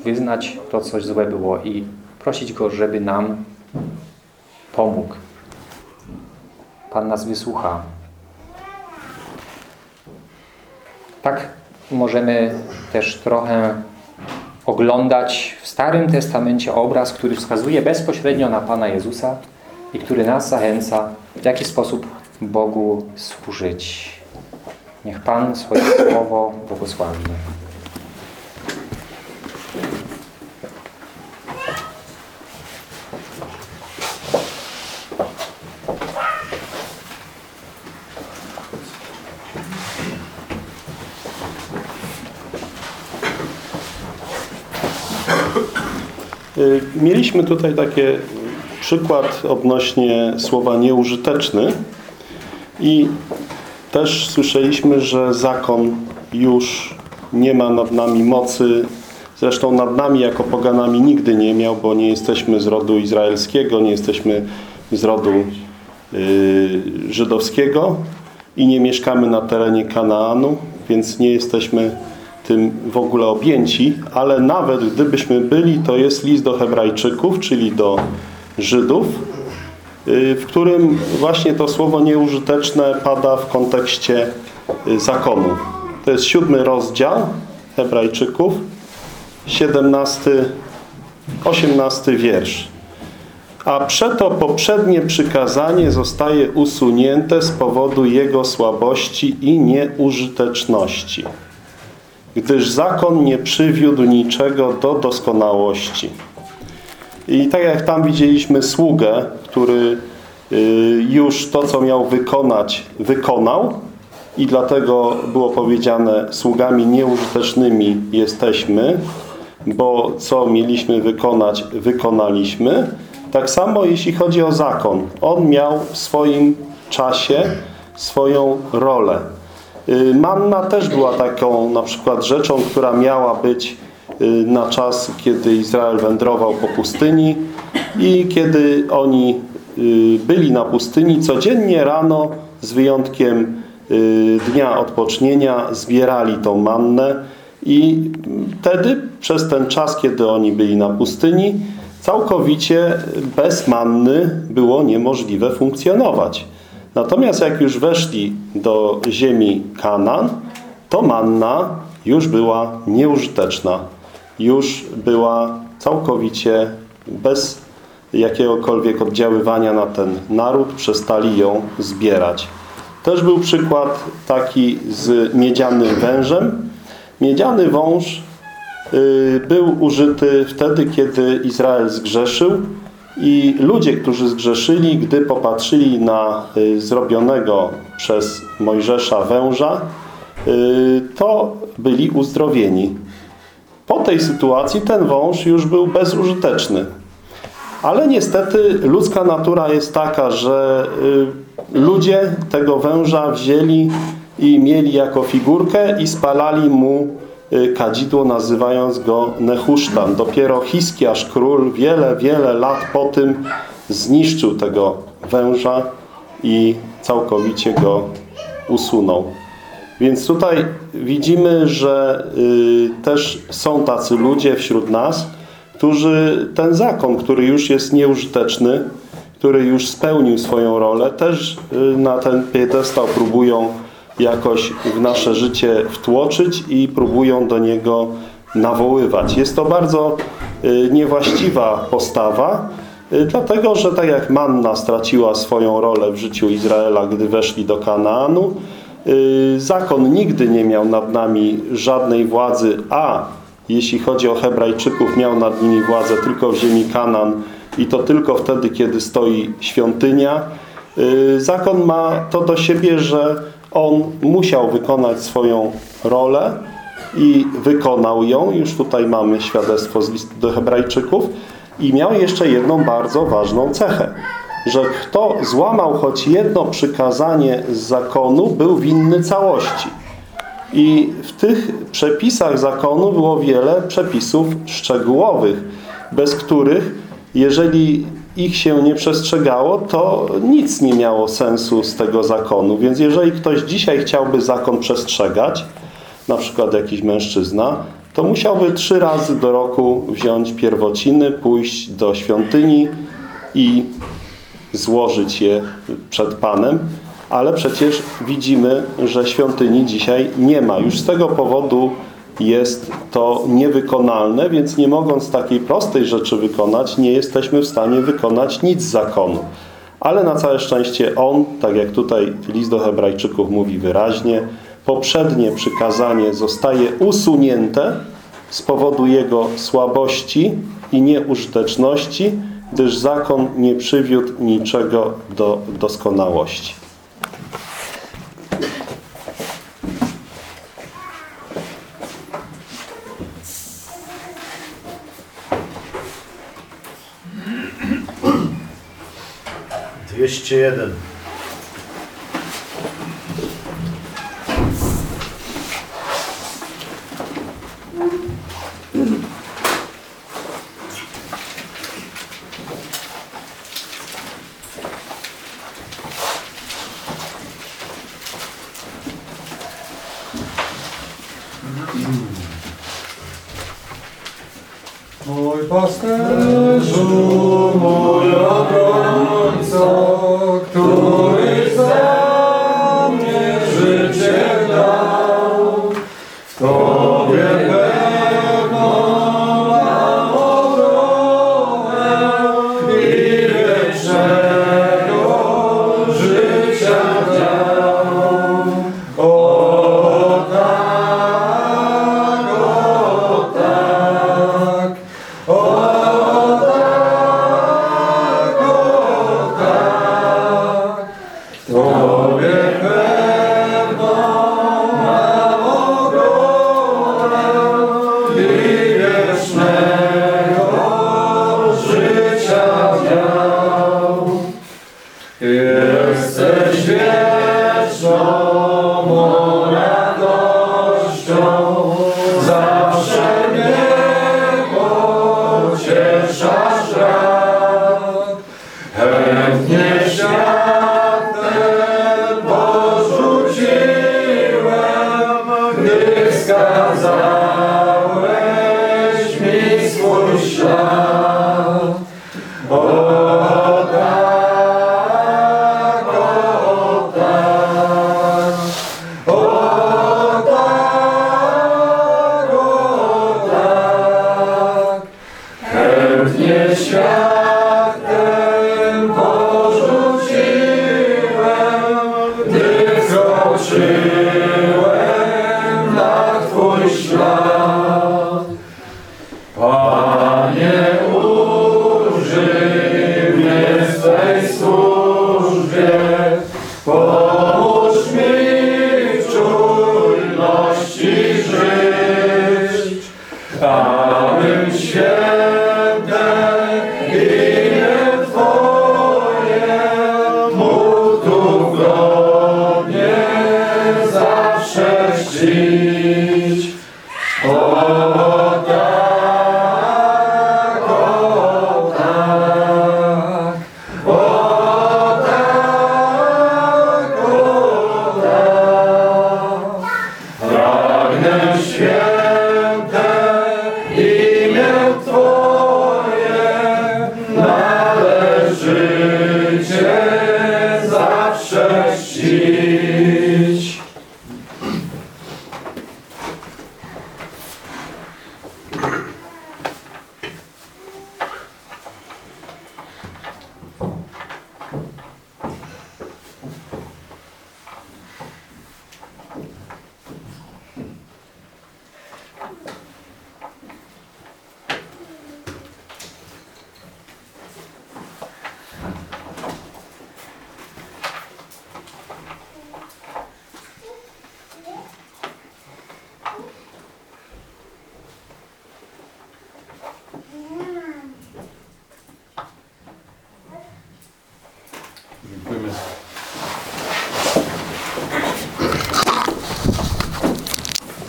Speaker 1: wyznać to, coś złe było i prosić Go, żeby nam pomógł. Pan nas wysłucha. Tak możemy też trochę oglądać w Starym Testamencie obraz, który wskazuje bezpośrednio na Pana Jezusa i który nas zachęca, w jaki sposób Bogu służyć. Niech Pan swoje słowo błogosławi.
Speaker 4: Mieliśmy tutaj takie przykład odnośnie słowa nieużyteczny i też słyszeliśmy, że zakon już nie ma nad nami mocy. Zresztą nad nami jako poganami nigdy nie miał, bo nie jesteśmy z rodu izraelskiego, nie jesteśmy z rodu yy, żydowskiego i nie mieszkamy na terenie Kanaanu, więc nie jesteśmy tym w ogóle objęci, ale nawet gdybyśmy byli, to jest list do hebrajczyków, czyli do Żydów, w którym właśnie to słowo nieużyteczne pada w kontekście zakonu. To jest siódmy rozdział hebrajczyków, 17, 18 wiersz. A przeto poprzednie przykazanie zostaje usunięte z powodu jego słabości i nieużyteczności. gdyż zakon nie przywiódł niczego do doskonałości. I tak jak tam widzieliśmy sługę, który y, już to, co miał wykonać, wykonał i dlatego było powiedziane sługami nieużytecznymi jesteśmy, bo co mieliśmy wykonać, wykonaliśmy. Tak samo jeśli chodzi o zakon. On miał w swoim czasie swoją rolę. Y, Manna też była taką na przykład rzeczą, która miała być na czas, kiedy Izrael wędrował po pustyni i kiedy oni y, byli na pustyni, codziennie rano z wyjątkiem y, dnia odpocznienia zbierali tą mannę i wtedy przez ten czas, kiedy oni byli na pustyni, całkowicie bez manny było niemożliwe funkcjonować. Natomiast jak już weszli do ziemi Kanan, to manna już była nieużyteczna. Już była całkowicie bez jakiegokolwiek oddziaływania na ten naród. Przestali ją zbierać. Też był przykład taki z miedzianym wężem. Miedziany wąż y, był użyty wtedy, kiedy Izrael zgrzeszył i ludzie, którzy zgrzeszyli, gdy popatrzyli na y, zrobionego przez Mojżesza węża, to byli uzdrowieni. Po tej sytuacji ten wąż już był bezużyteczny. Ale niestety ludzka natura jest taka, że y, ludzie tego węża wzięli i mieli jako figurkę i spalali mu y, kadzidło, nazywając go Nehusztan. Dopiero Hiskiasz król wiele, wiele lat po tym zniszczył tego węża i całkowicie go usunął. Więc tutaj widzimy, że y, też są tacy ludzie wśród nas, którzy ten zakon, który już jest nieużyteczny, który już spełnił swoją rolę, też y, na ten piedestał próbują jakoś w nasze życie wtłoczyć i próbują do niego nawoływać. Jest to bardzo y, niewłaściwa postawa, dlatego że tak jak manna straciła swoją rolę w życiu Izraela, gdy weszli do Kanaanu, zakon nigdy nie miał nad nami żadnej władzy, a jeśli chodzi o Hebrajczyków, miał nad nimi władzę tylko w ziemi Kanan i to tylko wtedy, kiedy stoi świątynia. Y, Zakon ma to do siebie, że on musiał wykonać swoją rolę i wykonał ją. Już tutaj mamy świadectwo z listu do Hebrajczyków. I miał jeszcze jedną bardzo ważną cechę, że kto złamał choć jedno przykazanie z zakonu, był winny całości. I w tych przepisach zakonu było wiele przepisów szczegółowych, bez których, jeżeli ich się nie przestrzegało, to nic nie miało sensu z tego zakonu. Więc jeżeli ktoś dzisiaj chciałby zakon przestrzegać, na przykład jakiś mężczyzna, to musiałby trzy razy do roku wziąć pierwociny, pójść do świątyni i złożyć je przed Panem, ale przecież widzimy, że świątyni dzisiaj nie ma. Już z tego powodu jest to niewykonalne, więc nie mogąc takiej prostej rzeczy wykonać, nie jesteśmy w stanie wykonać nic z zakonu. Ale na całe szczęście On, tak jak tutaj list do hebrajczyków mówi wyraźnie, poprzednie przykazanie zostaje usunięte z powodu jego słabości i nieużyteczności, gdyż zakon nie przywiódł niczego do doskonałości.
Speaker 5: Dwieście jeden.
Speaker 2: Mój pasterzu, mój